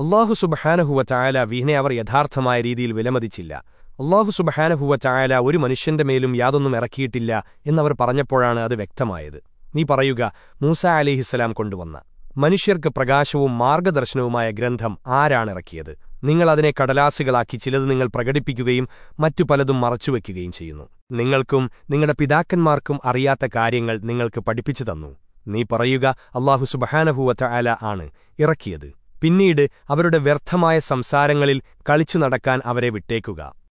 അള്ളാഹു സുബഹാനഹുവ ചായാല വീഹിനെ അവർ യഥാർത്ഥമായ രീതിയിൽ വിലമതിച്ചില്ല. അള്ളാഹു സുബഹാനഹുവ ചായാല ഒരു മനുഷ്യന്റെ മേലും യാതൊന്നും ഇറക്കിയിട്ടില്ല എന്നവർ പറഞ്ഞപ്പോഴാണ് അത് വ്യക്തമായത്. നീ പറയുക മൂസ അലിഹിസ്സലാം കൊണ്ടുവന്ന. മനുഷ്യർക്ക് പ്രകാശവും മാർഗദർശനവുമായ ഗ്രന്ഥം ആരാണിറക്കിയത് നിങ്ങൾ അതിനെ കടലാസുകളാക്കി ചിലത് നിങ്ങൾ പ്രകടിപ്പിക്കുകയും മറ്റു പലതും മറച്ചുവെക്കുകയും ചെയ്യുന്നു. നിങ്ങൾക്കും നിങ്ങളുടെ പിതാക്കന്മാർക്കും അറിയാത്ത കാര്യങ്ങൾ നിങ്ങൾക്ക് പഠിപ്പിച്ചു തന്നു. നീ പറയുക അള്ളാഹു സുബഹാനഹുവറ്റ അല ആണ് ഇറക്കിയത്. പിന്നീട് അവരുടെ വ്യർത്ഥമായ സംസാരങ്ങളിൽ കളിച്ചു നടക്കാൻ അവരെ വിട്ടേക്കുക.